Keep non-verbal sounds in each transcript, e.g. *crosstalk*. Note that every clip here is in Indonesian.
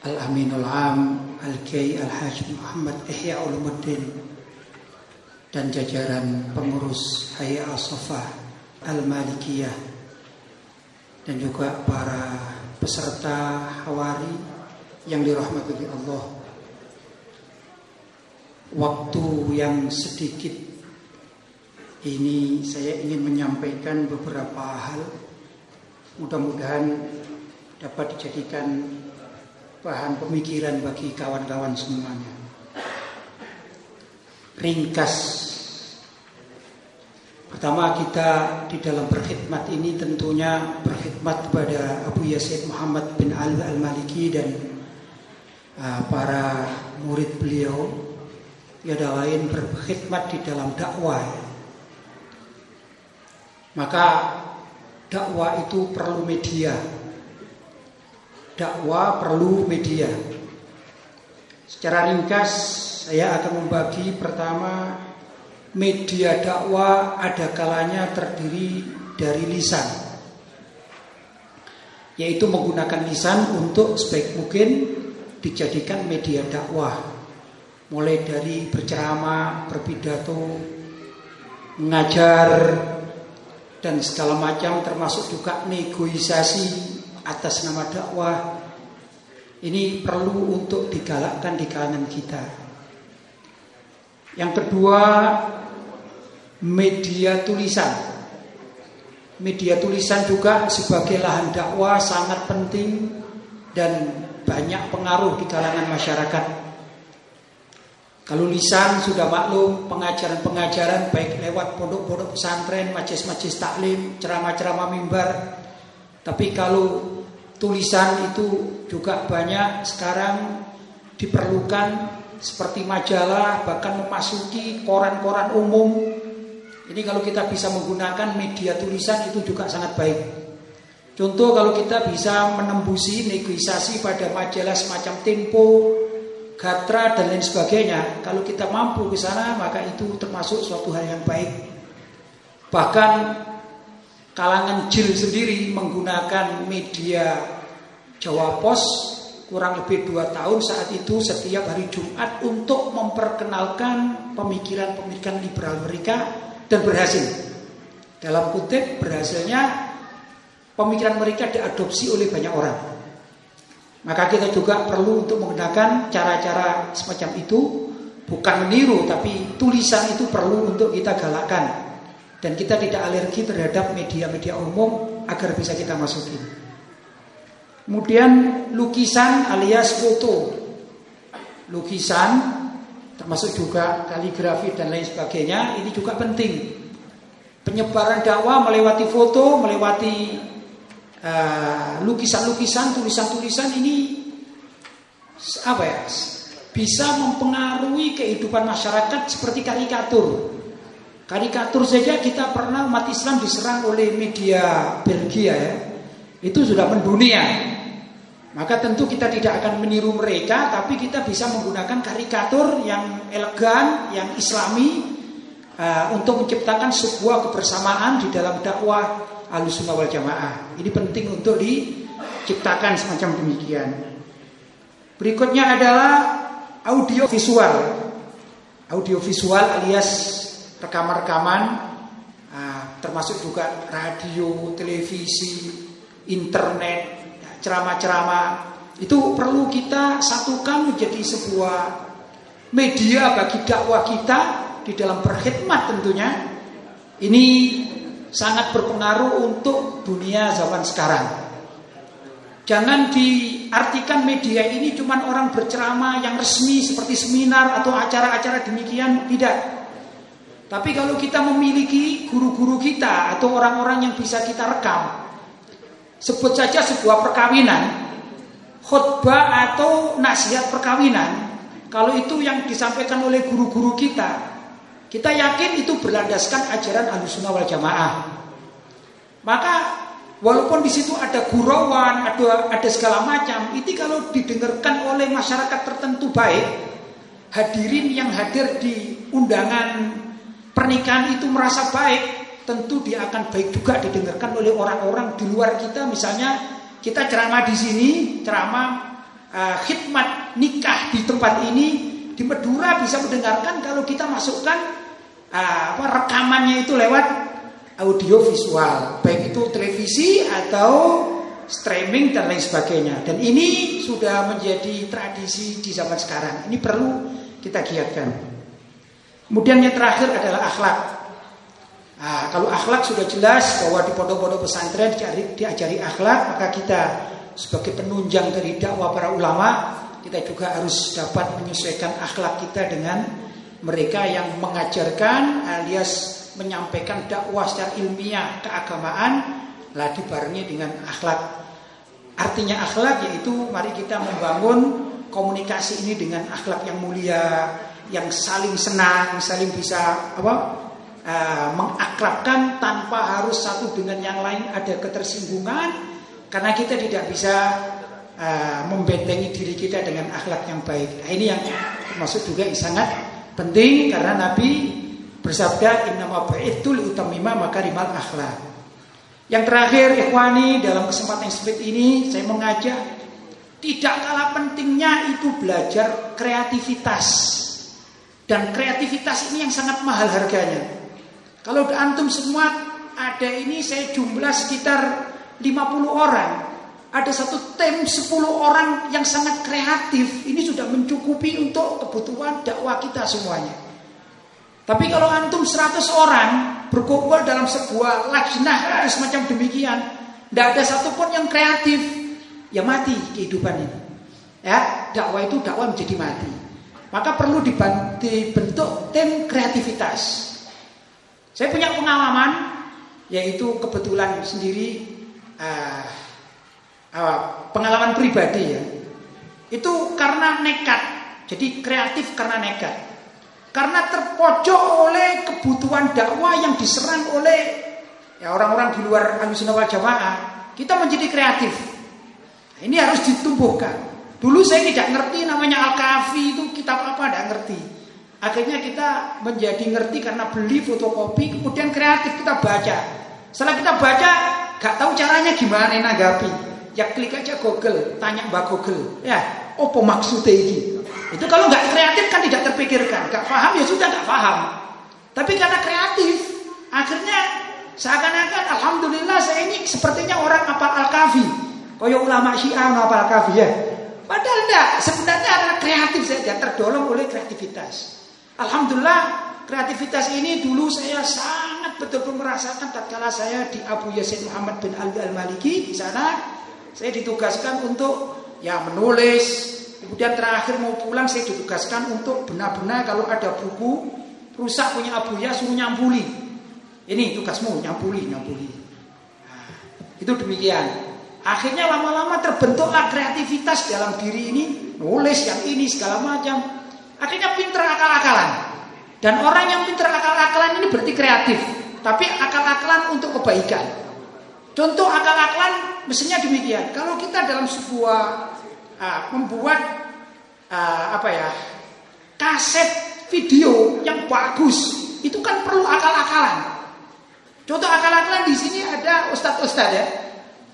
Al-Aminul Am Al-Kiai Al-Hajj Muhammad Ihya Ulumuddin dan jajaran pengurus Hayya Al-Safa Al-Malikiyah dan juga para peserta Hawari yang dirahmati Allah. Waktu yang sedikit ini saya ingin menyampaikan beberapa hal mudah-mudahan dapat dijadikan bahan pemikiran bagi kawan-kawan semuanya. Ringkas. Pertama kita di dalam berkhidmat ini tentunya berkhidmat kepada Abu Yazid Muhammad bin Ali Al-Maliki dan uh, para murid beliau. Tiada lain berkhidmat di dalam dakwah. Maka dakwah itu perlu media dakwah perlu media. Secara ringkas saya akan membagi pertama media dakwah ada kalanya terdiri dari lisan. Yaitu menggunakan lisan untuk sebaik mungkin dijadikan media dakwah. Mulai dari berceramah, berpidato, mengajar dan segala macam termasuk juga negosiasi atas nama dakwah ini perlu untuk digalakkan di kalangan kita. Yang kedua, media tulisan. Media tulisan juga sebagai lahan dakwah sangat penting dan banyak pengaruh di kalangan masyarakat. Kalau lisan sudah maklum pengajaran-pengajaran baik lewat pondok-pondok pesantren, majelis-majelis taklim, ceramah-ceramah mimbar. Tapi kalau tulisan itu juga banyak sekarang diperlukan seperti majalah bahkan memasuki koran-koran umum. Ini kalau kita bisa menggunakan media tulisan itu juga sangat baik. Contoh kalau kita bisa menembusi negosiasi pada majalah semacam Tempo, Gatra dan lain sebagainya, kalau kita mampu ke sana maka itu termasuk suatu hal yang baik. Bahkan kalangan jil sendiri menggunakan media Jawa Pos kurang lebih dua tahun saat itu setiap hari Jumat untuk memperkenalkan pemikiran-pemikiran liberal mereka dan berhasil. Dalam kutip berhasilnya pemikiran mereka diadopsi oleh banyak orang. Maka kita juga perlu untuk menggunakan cara-cara semacam itu bukan meniru tapi tulisan itu perlu untuk kita galakkan dan kita tidak alergi terhadap media-media umum agar bisa kita masukin. Kemudian lukisan alias foto. Lukisan termasuk juga kaligrafi dan lain sebagainya ini juga penting. Penyebaran dakwah melewati foto, melewati uh, lukisan-lukisan, tulisan-tulisan ini apa ya? Bisa mempengaruhi kehidupan masyarakat seperti karikatur. Karikatur saja kita pernah umat Islam diserang oleh media Belgia ya. Itu sudah mendunia. Maka tentu kita tidak akan meniru mereka, tapi kita bisa menggunakan karikatur yang elegan, yang islami uh, untuk menciptakan sebuah kebersamaan di dalam dakwah Ahlussunnah wal Jamaah. Ini penting untuk diciptakan semacam demikian. Berikutnya adalah audio visual. Audio visual alias rekaman-rekaman uh, termasuk juga radio, televisi, internet, ya, ceramah-ceramah itu perlu kita satukan menjadi sebuah media bagi dakwah kita di dalam berkhidmat tentunya. Ini sangat berpengaruh untuk dunia zaman sekarang. Jangan diartikan media ini cuma orang berceramah yang resmi seperti seminar atau acara-acara demikian, tidak. Tapi kalau kita memiliki guru-guru kita atau orang-orang yang bisa kita rekam, sebut saja sebuah perkawinan, khutbah atau nasihat perkawinan, kalau itu yang disampaikan oleh guru-guru kita, kita yakin itu berlandaskan ajaran Ahlussunnah wal Jamaah. Maka walaupun di situ ada gurauan, ada ada segala macam, itu kalau didengarkan oleh masyarakat tertentu baik, hadirin yang hadir di undangan pernikahan itu merasa baik, tentu dia akan baik juga didengarkan oleh orang-orang di luar kita. Misalnya kita ceramah di sini ceramah uh, khidmat nikah di tempat ini di Madura bisa mendengarkan kalau kita masukkan uh, apa rekamannya itu lewat audio visual baik itu televisi atau streaming dan lain sebagainya. Dan ini sudah menjadi tradisi di zaman sekarang. Ini perlu kita giatkan kemudian yang terakhir adalah akhlak Nah, kalau akhlak sudah jelas bahwa di pondok-pondok pesantren diajari, diajari akhlak, maka kita sebagai penunjang dari dakwah para ulama, kita juga harus dapat menyesuaikan akhlak kita dengan mereka yang mengajarkan alias menyampaikan dakwah secara ilmiah keagamaan lah dibarengi dengan akhlak. Artinya akhlak yaitu mari kita membangun komunikasi ini dengan akhlak yang mulia, yang saling senang, saling bisa apa? uh, mengakrabkan tanpa harus satu dengan yang lain ada ketersinggungan karena kita tidak bisa uh, membentengi diri kita dengan akhlak yang baik. Nah, ini yang termasuk juga sangat penting karena Nabi bersabda innama itu liutamima makarimal akhlak. Yang terakhir ikhwani dalam kesempatan yang sempit ini saya mengajak tidak kalah pentingnya itu belajar kreativitas. Dan kreativitas ini yang sangat mahal harganya. Kalau antum semua ada ini saya jumlah sekitar 50 orang. Ada satu tim 10 orang yang sangat kreatif. Ini sudah mencukupi untuk kebutuhan dakwah kita semuanya. Tapi kalau antum 100 orang berkumpul dalam sebuah lajnah semacam demikian, tidak ada satupun yang kreatif, ya mati kehidupan ini. Ya, dakwah itu dakwah menjadi mati. Maka perlu dibentuk tim kreativitas. Saya punya pengalaman yaitu kebetulan sendiri uh, uh, pengalaman pribadi ya. Itu karena nekat. Jadi kreatif karena nekat. Karena terpojok oleh kebutuhan dakwah yang diserang oleh ya orang-orang di luar Ahlussunnah wal Jamaah, kita menjadi kreatif. Ini harus ditumbuhkan. Dulu saya tidak ngerti namanya Al-Kafi itu kitab apa, tidak ngerti. Akhirnya kita menjadi ngerti karena beli fotokopi, kemudian kreatif kita baca. Setelah kita baca, gak tahu caranya gimana nanggapi. Ya klik aja Google, tanya Mbak Google. Ya, apa maksudnya ini? Itu kalau nggak kreatif kan tidak terpikirkan. Gak paham ya sudah gak paham. Tapi karena kreatif, akhirnya seakan-akan Alhamdulillah saya ini sepertinya orang apal Al-Kafi. Kaya ulama Syiah apal Al-Kafi ya. Padahal enggak, sebenarnya adalah kreatif saja, terdorong oleh kreativitas. Alhamdulillah kreativitas ini dulu saya sangat betul-betul merasakan tatkala saya di Abu Yazid Muhammad bin Ali Al-Maliki di sana. Saya ditugaskan untuk ya menulis. Kemudian terakhir mau pulang saya ditugaskan untuk benar-benar kalau ada buku rusak punya Abu Ya suruh nyampuli. Ini tugasmu nyampuli nyampuli. Nah, itu demikian akhirnya lama-lama terbentuklah kreativitas dalam diri ini nulis yang ini segala macam Akhirnya pinter akal-akalan. Dan orang yang pinter akal-akalan ini berarti kreatif. Tapi akal-akalan untuk kebaikan. Contoh akal-akalan mestinya demikian. Kalau kita dalam sebuah uh, membuat uh, apa ya kaset video yang bagus, itu kan perlu akal-akalan. Contoh akal-akalan di sini ada ustadz-ustadz ya.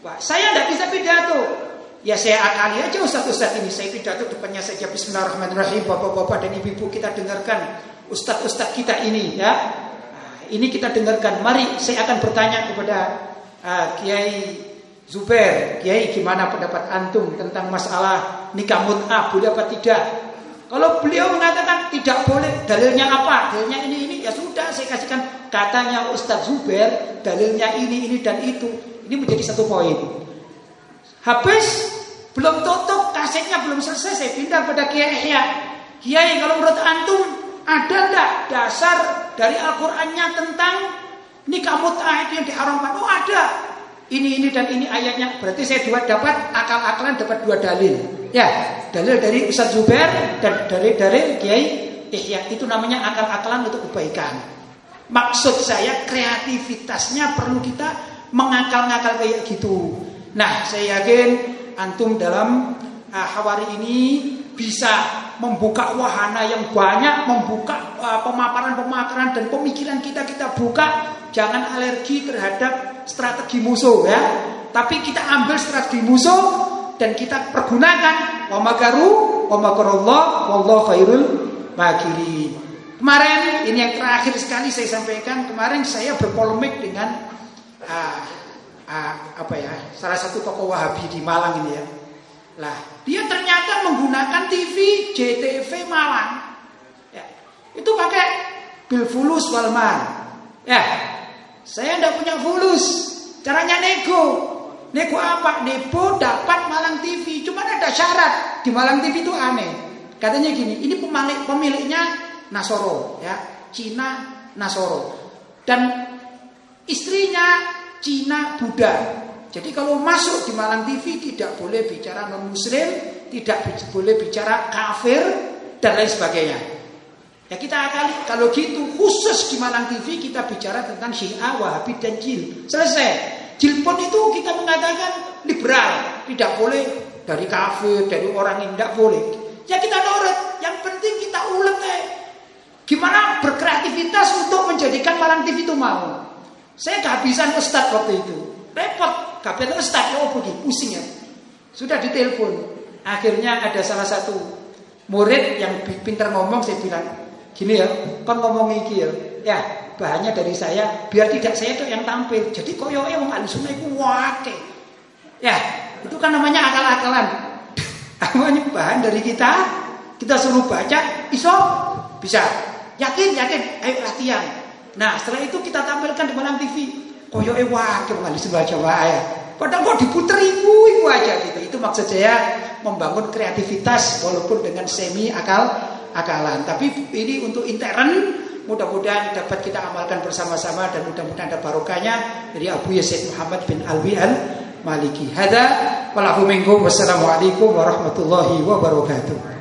Wah, saya tidak bisa pidato, Ya saya akali aja Ustaz-Ustaz ini Saya pidato depannya saja. Bismillahirrahmanirrahim. Bapak-bapak dan ibu-ibu kita dengarkan. Ustaz-Ustaz kita ini ya. Nah, Ini kita dengarkan. Mari saya akan bertanya kepada uh, Kiai Zubair. Kiai gimana pendapat antum Tentang masalah nikah mut'ah? Boleh apa tidak? Kalau beliau mengatakan tidak boleh Dalilnya apa? Dalilnya ini ini. Ya sudah saya kasihkan. Katanya Ustaz Zubair Dalilnya ini ini dan itu Ini menjadi satu poin Habis belum tutup kasetnya belum selesai saya pindah pada Kiai Yahya. Kiai kalau menurut antum ada enggak dasar dari Al-Qur'annya tentang nikah mut'ah itu yang diharamkan? Oh ada. Ini ini dan ini ayatnya. Berarti saya dua dapat akal-akalan dapat dua dalil. Ya, dalil dari Ustaz Zubair dan dari dari Kiai Ihya itu namanya akal-akalan untuk kebaikan. Maksud saya kreativitasnya perlu kita mengakal-ngakal kayak gitu. Nah, saya yakin antum dalam uh, hawari ini bisa membuka wahana yang banyak, membuka uh, pemaparan-pemaparan dan pemikiran kita kita buka. Jangan alergi terhadap strategi musuh ya. Tapi kita ambil strategi musuh dan kita pergunakan wa makaru wa makarullah wallahu khairul makirin. Kemarin ini yang terakhir sekali saya sampaikan kemarin saya berpolemik dengan uh, uh, apa ya salah satu tokoh Wahabi di Malang ini ya. Lah dia ternyata menggunakan TV JTV Malang. Ya, itu pakai bil fulus walman. Ya, saya tidak punya fulus. Caranya nego. Nego apa? Nego dapat Malang TV. Cuma ada syarat di Malang TV itu aneh. Katanya gini, ini pemilik pemiliknya Nasoro, ya, Cina Nasoro, dan istrinya Cina Buddha. Jadi kalau masuk di Malang TV tidak boleh bicara non Muslim, tidak boleh bicara kafir dan lain sebagainya. Ya kita akali kalau gitu khusus di Malang TV kita bicara tentang Syiah, Wahabi dan Jil. Selesai. Jilpon itu kita mengatakan liberal, tidak boleh dari kafir, dari orang yang tidak boleh. Ya kita nurut, yang penting kita ulet eh. Gimana berkreativitas untuk menjadikan Malang TV itu mau. Saya kehabisan ustadz waktu itu. Repot, kehabisan ustadz, oh pusing ya. Sudah ditelepon. Akhirnya ada salah satu murid yang pintar ngomong, saya bilang, gini ya, kan ngomong iki ya. Ya, bahannya dari saya biar tidak saya itu yang tampil. Jadi koyoke wong alusuna iku wake. Ya, itu kan namanya akal-akalan. *laughs* Namanya bahan dari kita, kita suruh baca, iso bisa. Yakin, yakin, ayo latihan. Nah, setelah itu kita tampilkan di Malang TV. Koyoke wake wong alusuna baca wae. Padahal kok diputer ibu ibu aja gitu. Itu maksud saya membangun kreativitas walaupun dengan semi akal akalan. Tapi ini untuk intern Mudah-mudahan dapat kita amalkan bersama-sama dan mudah-mudahan ada barokahnya dari Abu Yazid Muhammad bin Alwi al Maliki. Hada walahu minkum wassalamualaikum warahmatullahi wabarakatuh.